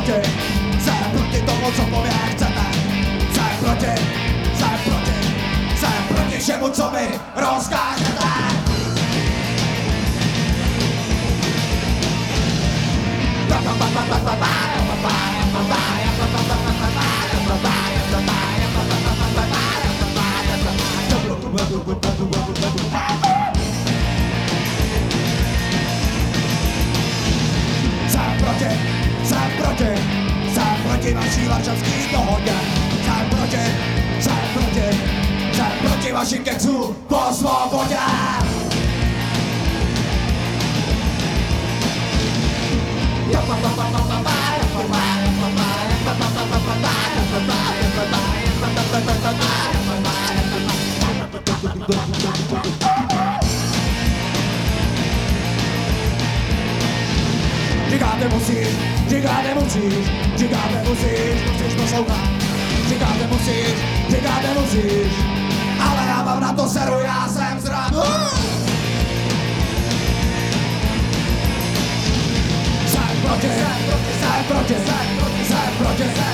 proti, jsem proti tomu, co po mně chcete. Jsem proti, jsem proti, jsem proti všemu, co mi rozkážete. Jsem proti, jsem proti vaší varšavský dohodě. Jsem proti, jsem proti, jsem proti vašim kecům po svobodě. Říkáte musíš, říkáte musíš, říkáte musíš, musíš poslouchat. Říkáte musíš, říkáte musíš, ale já mám na to seru, já jsem zrad. Jsem proti, jsem proti, jsem proti, jsem proti, jsem proti, jsem proti.